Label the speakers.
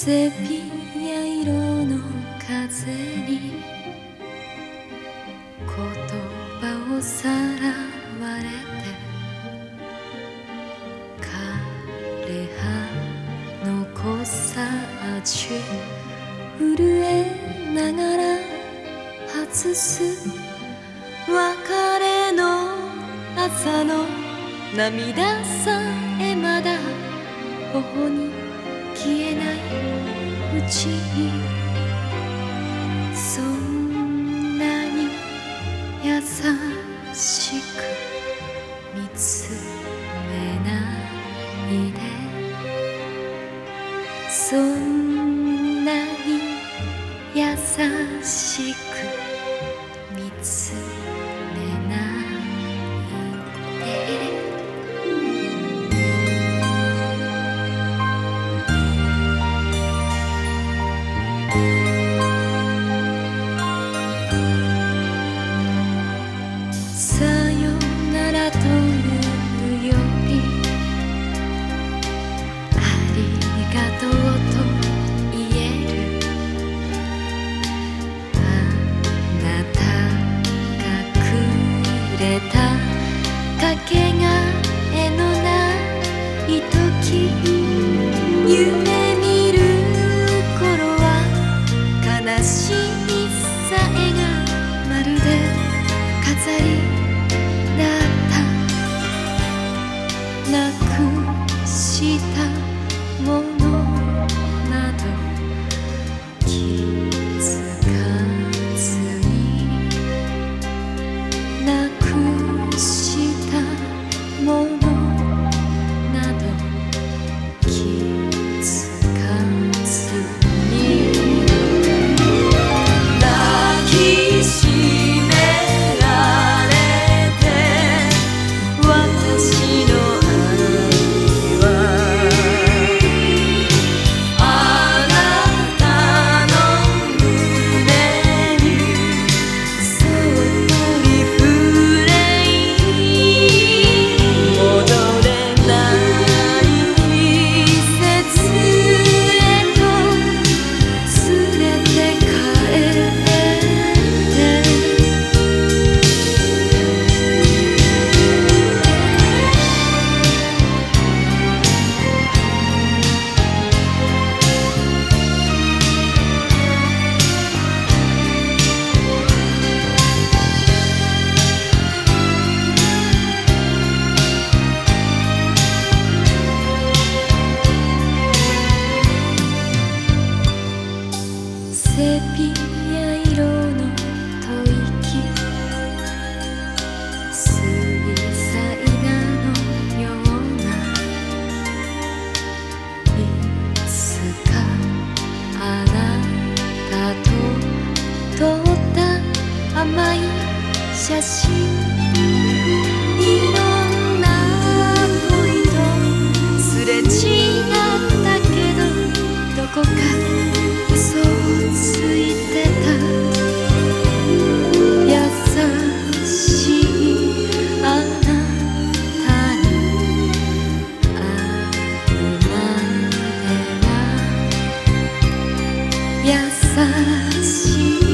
Speaker 1: セピア色の風に言葉をさらわれて枯葉のさち震えながら外す別れの朝の涙さえまだ頬にそんなに優しく見つめないでそんなに優しく見つめないで sair. 写真いろんな恋とすれ違ったけどどこか嘘をついてた優しいあなたにあうまでは優しい